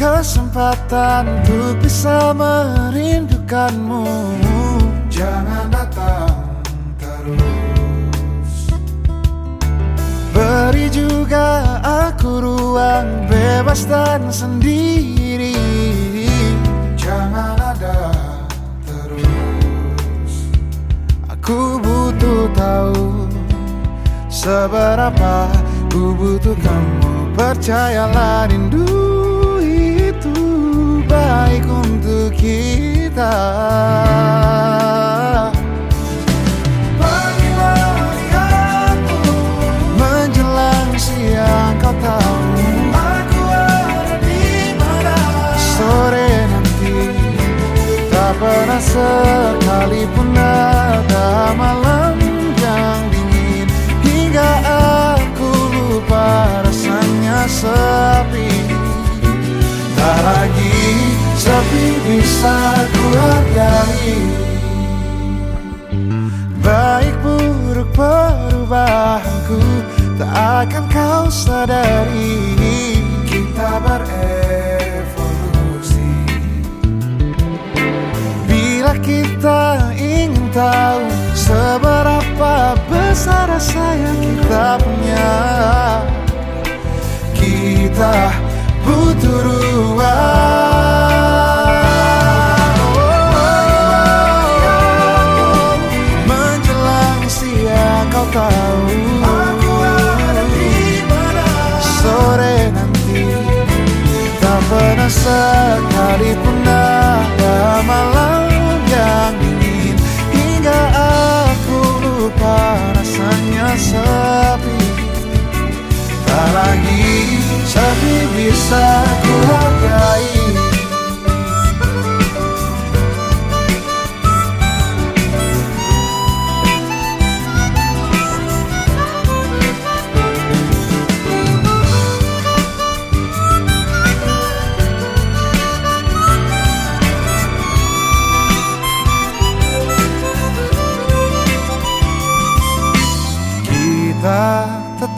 kesempatan untuk bisa merindukanmu. Jangan datang terus. Beri juga aku ruang bebas dan sendiri. Jangan ada terus. Aku butuh tahu Seberapa ku butuh kamu. Percayalah rindu itu baik untuk kita. Pernah sekalipun ada malam lagi sepi bisa ku hargai Baik buruk perubahanku Tak akan kau sadari. Kita berevolusi. Bila kita ingin tahu Seberapa besar rasa kita punya Kita butuh ruang tahu. Aku ada di mana? Sore nanti. Tak pernah sekalipun ada malam yang dingin. Hingga aku lupa rasanya sepi. Tak lagi sepi bisa ku hargai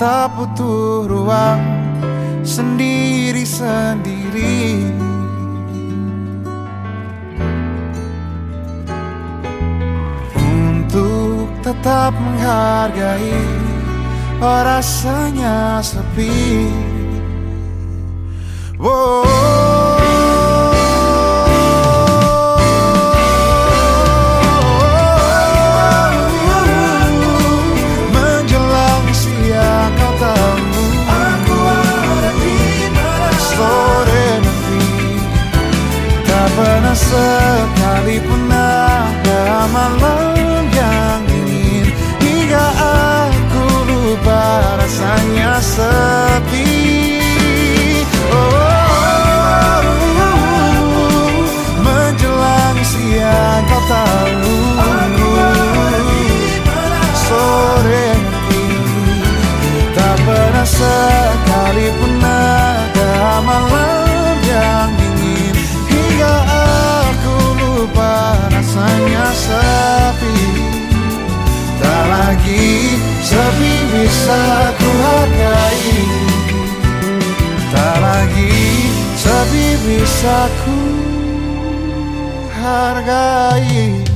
tetap butuh ruang sendiri-sendiri Untuk tetap menghargai oh rasanya sepi. Menjelang sekalipun ada malam yang dingin. Hingga aku lupa rasanya sepi. Oh, menjelang siang kau tahu Sore Tak pernah sepi. Tak lagi sepi bisa ku hargai. Tak lagi sepi bisa ku hargai